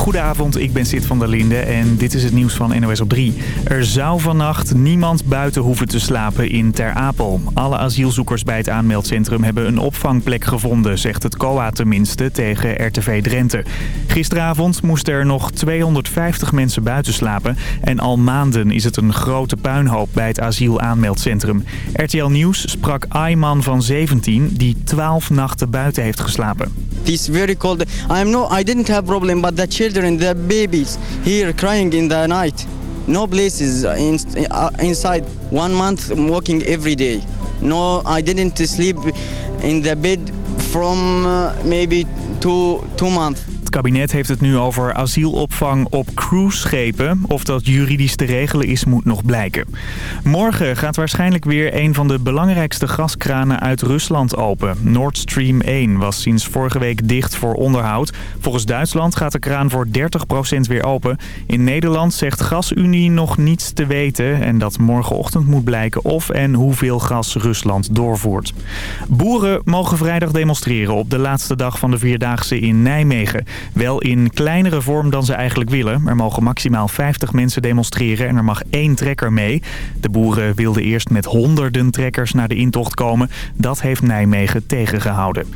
Goedenavond, ik ben Sid van der Linde en dit is het nieuws van NOS op 3. Er zou vannacht niemand buiten hoeven te slapen in Ter Apel. Alle asielzoekers bij het aanmeldcentrum hebben een opvangplek gevonden, zegt het COA tenminste tegen RTV Drenthe. Gisteravond moesten er nog 250 mensen buiten slapen en al maanden is het een grote puinhoop bij het asielaanmeldcentrum. RTL Nieuws sprak Ayman van 17 die 12 nachten buiten heeft geslapen. It's very cold. No, I didn't have problem, but the the babies here crying in the night. No places in, uh, inside. One month walking every day. No, I didn't sleep in the bed from uh, maybe two two months. Het kabinet heeft het nu over asielopvang op cruiseschepen. Of dat juridisch te regelen is, moet nog blijken. Morgen gaat waarschijnlijk weer een van de belangrijkste gaskranen uit Rusland open. Nord Stream 1 was sinds vorige week dicht voor onderhoud. Volgens Duitsland gaat de kraan voor 30% weer open. In Nederland zegt GasUnie nog niets te weten. En dat morgenochtend moet blijken of en hoeveel gas Rusland doorvoert. Boeren mogen vrijdag demonstreren op de laatste dag van de Vierdaagse in Nijmegen. Wel in kleinere vorm dan ze eigenlijk willen. Er mogen maximaal 50 mensen demonstreren en er mag één trekker mee. De boeren wilden eerst met honderden trekkers naar de intocht komen. Dat heeft Nijmegen tegengehouden.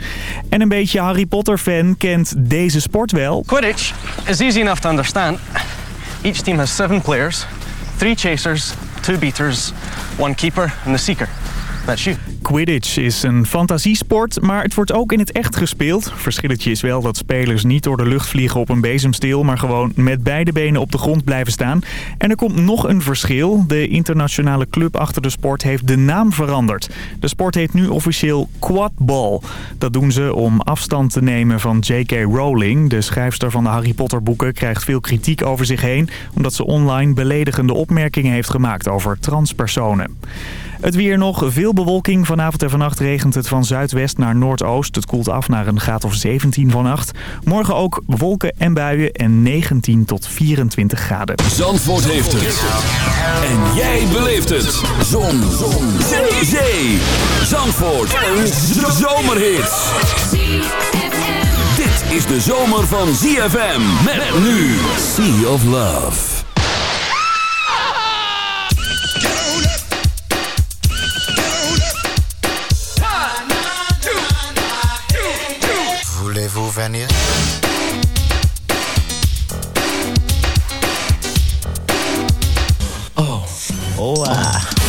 En een beetje Harry Potter fan kent deze sport wel. Quidditch is easy enough to understand. Each team has seven players, three chasers, two beaters, one keeper and the seeker. Quidditch is een fantasiesport, maar het wordt ook in het echt gespeeld. Verschilletje is wel dat spelers niet door de lucht vliegen op een bezemsteel... maar gewoon met beide benen op de grond blijven staan. En er komt nog een verschil. De internationale club achter de sport heeft de naam veranderd. De sport heet nu officieel quadball. Dat doen ze om afstand te nemen van J.K. Rowling. De schrijfster van de Harry Potter boeken krijgt veel kritiek over zich heen... omdat ze online beledigende opmerkingen heeft gemaakt over transpersonen. Het weer nog, veel bewolking. Vanavond en vannacht regent het van zuidwest naar noordoost. Het koelt af naar een graad of 17 vannacht. Morgen ook wolken en buien en 19 tot 24 graden. Zandvoort heeft het. En jij beleeft het. Zon. Zon. Zee. Zee. Zandvoort. Een zomerhit. Dit is de zomer van ZFM. Met nu Sea of Love. Oh, oh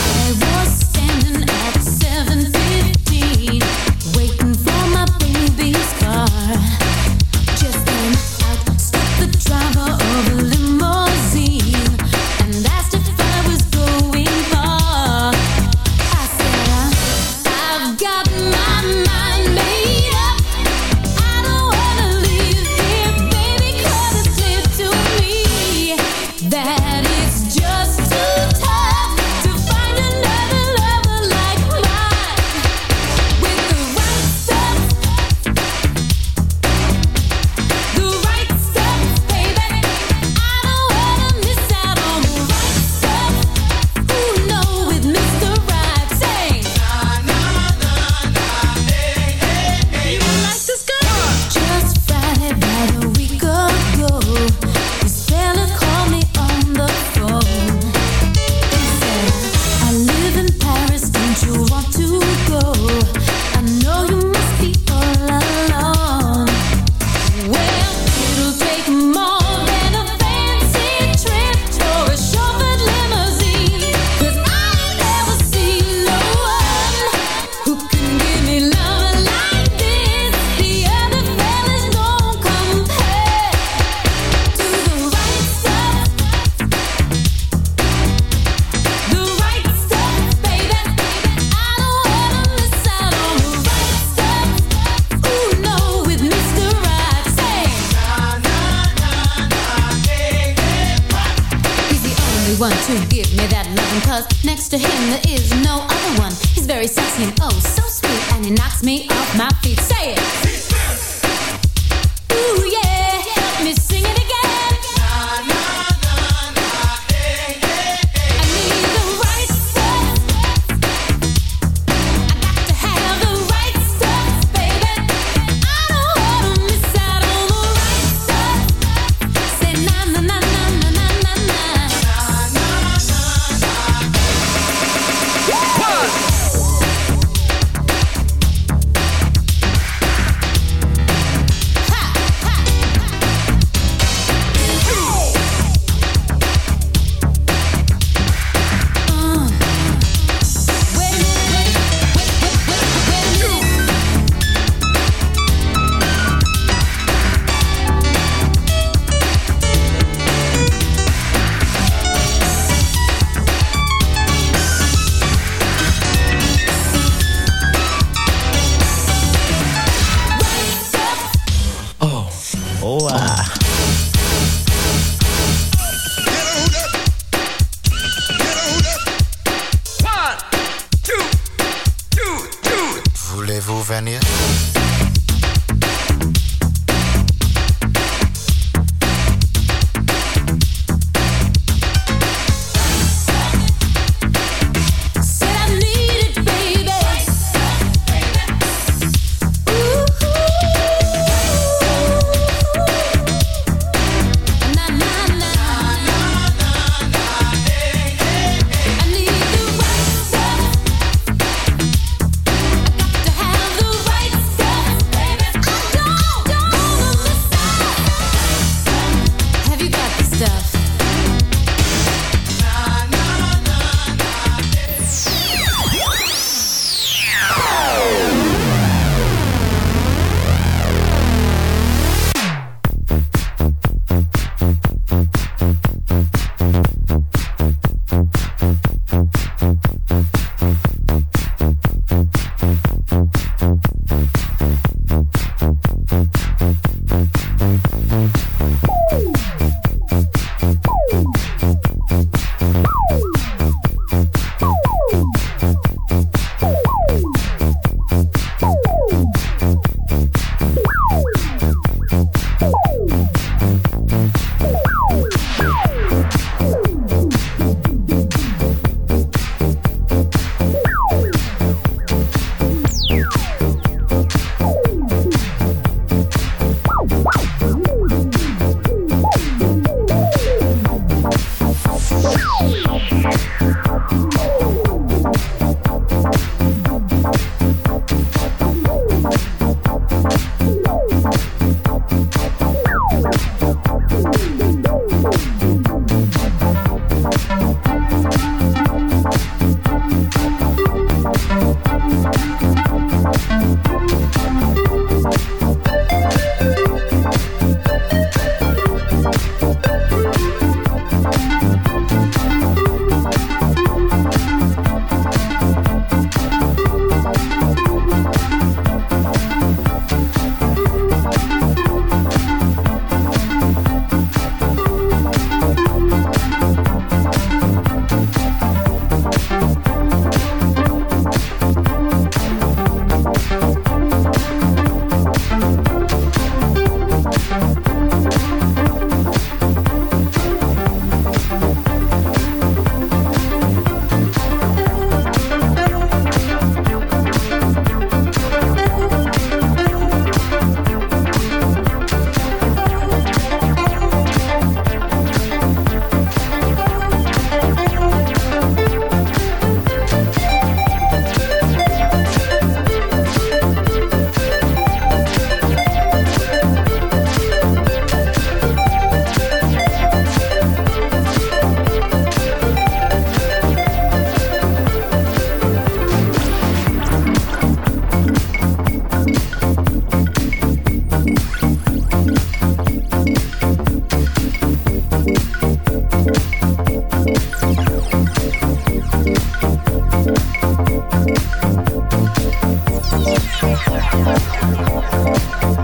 Thank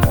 you.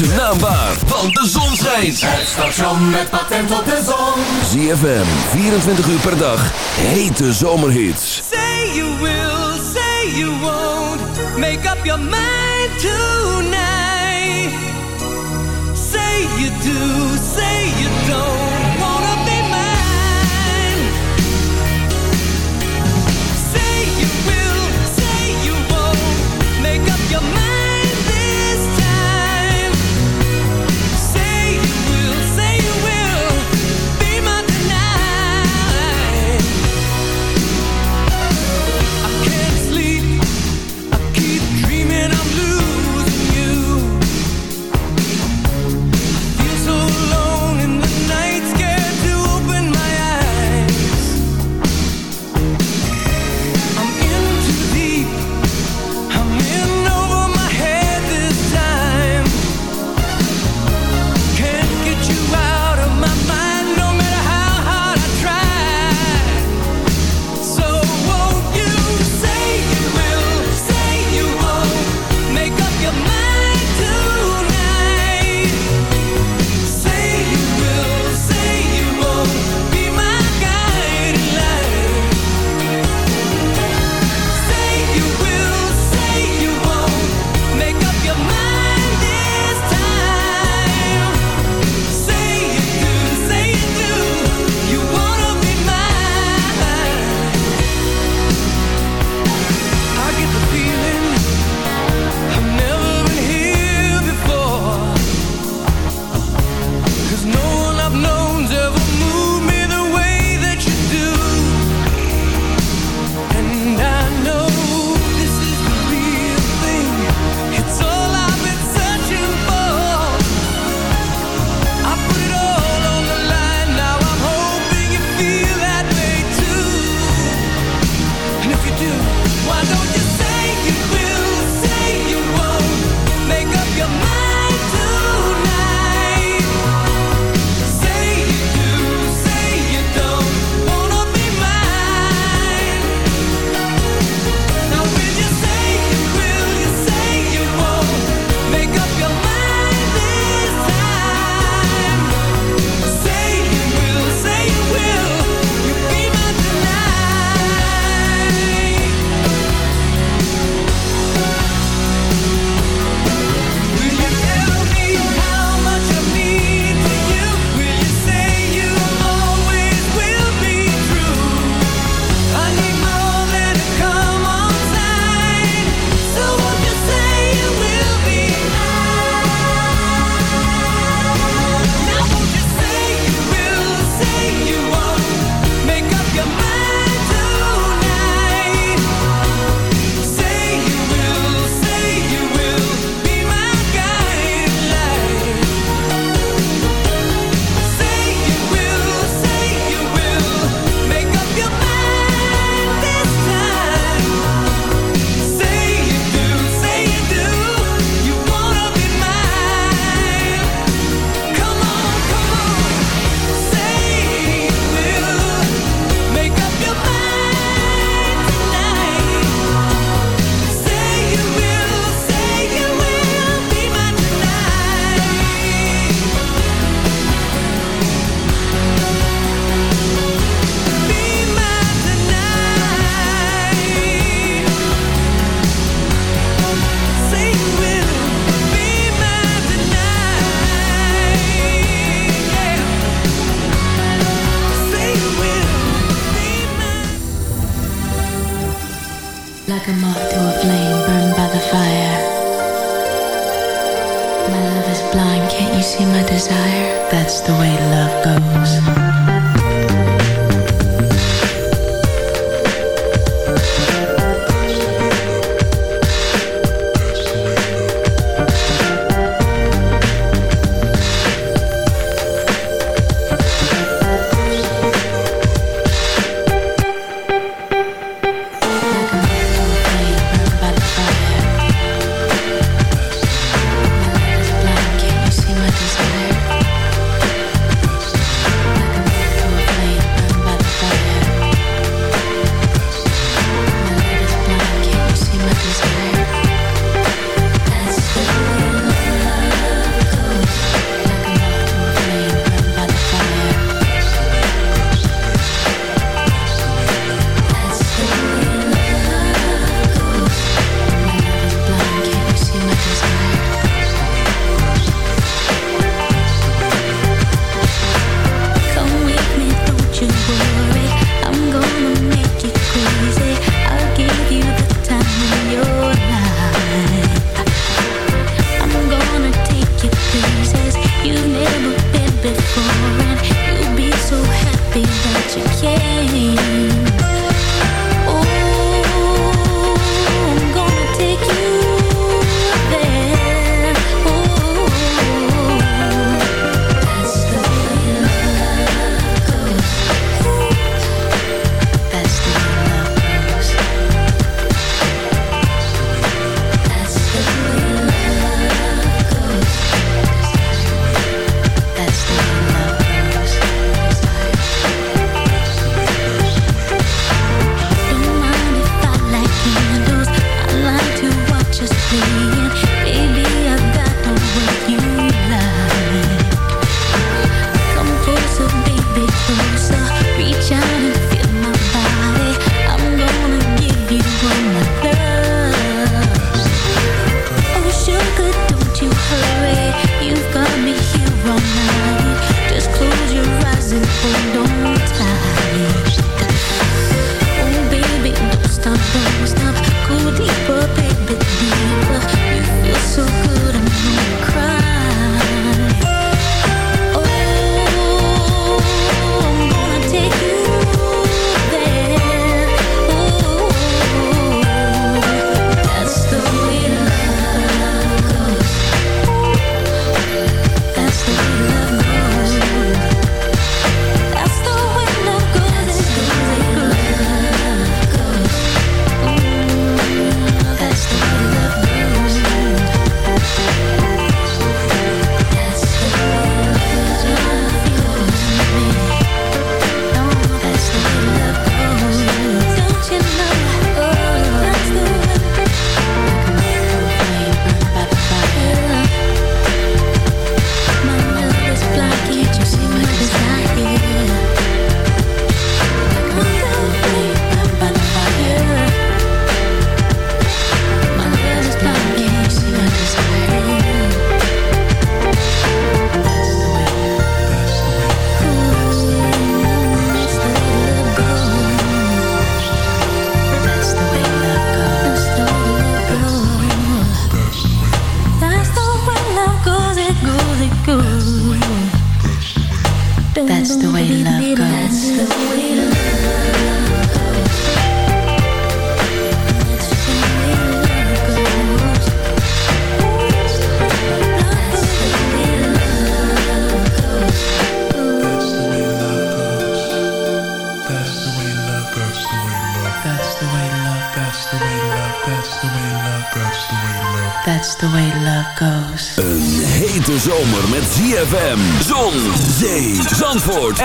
maakt zijn naam waar, want de zon schijnt. Het station met patent op de zon. ZFM, 24 uur per dag, hete zomerhits. Say you will, say you won't, make up your mind tonight.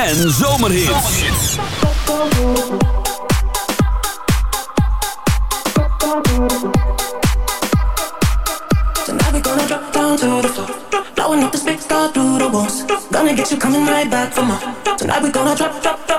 en zomerhits. Tonight we gonna drop down to the floor. Blowing up the space, all through the walls. Gonna get you coming right back for more. Tonight we gonna drop, drop, drop.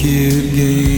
wicked game.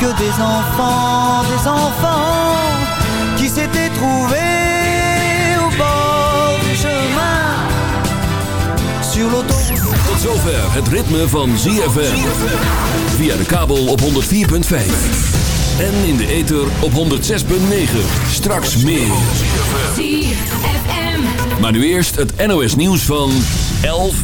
que des enfants, des enfants qui s'étaient trouvés au bord du chemin sur l'autoroute. Tot zover het ritme van ZFM. Via de kabel op 104.5. En in de ether op 106.9. Straks meer. Maar nu eerst het NOS nieuws van 11